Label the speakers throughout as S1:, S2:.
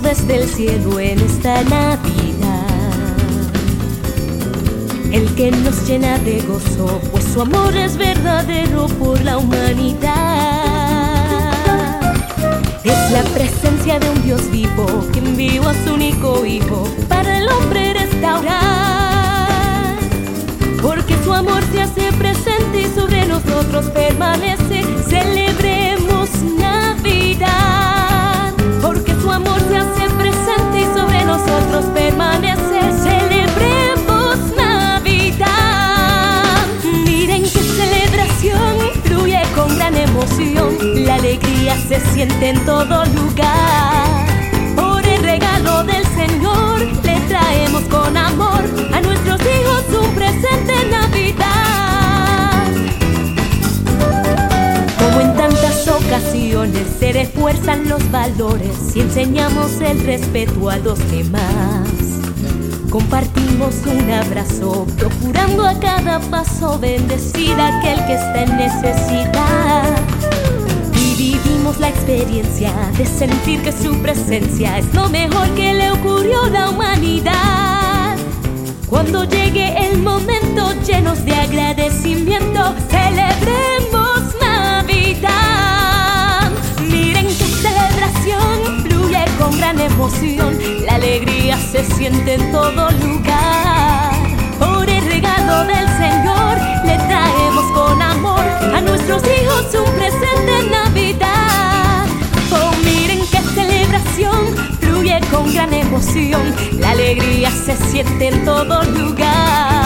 S1: desde el cielo en esta Navidad. El que nos llena de gozo, pues su amor es verdadero por la humanidad. Es la presencia de un Dios vivo que envió a su único hijo para el hombre restaurar. Porque su amor se hace presente y sobre nosotros permanece. Se siente en todo lugar. Por el regalo del Señor le traemos con amor a nuestros hijos un presente en Navidad. Como en tantas ocasiones se refuerzan los valores y enseñamos el respeto a los demás. Compartimos un abrazo, procurando a cada paso bendecir a aquel que está en necesidad. La experiencia de sentir que su presencia es lo mejor que le ocurrió a la humanidad. Cuando llegue el momento llenos de agradecimiento, celebremos Navidad. Miren qué celebración fluye con gran emoción, la alegría se siente en todo lugar. Por el regalo del Señor le traemos con amor a nuestros hijos la alegría se siente en todo lugar.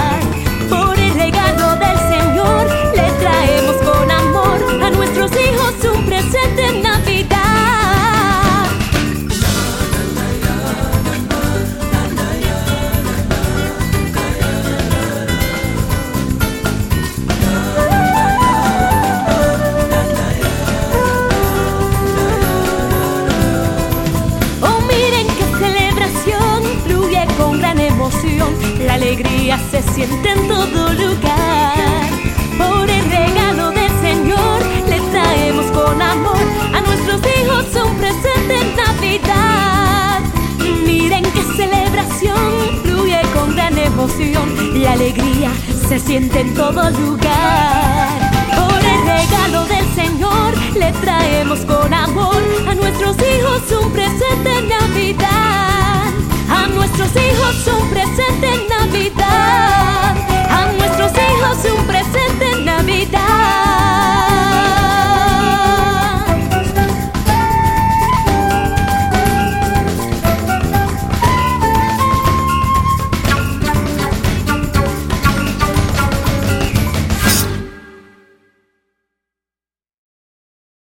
S1: Alegría se siente en todo lugar. Por el regalo del Señor le traemos con amor a nuestros hijos un presente en Navidad. Miren qué celebración fluye con gran emoción. La alegría se siente en todo lugar.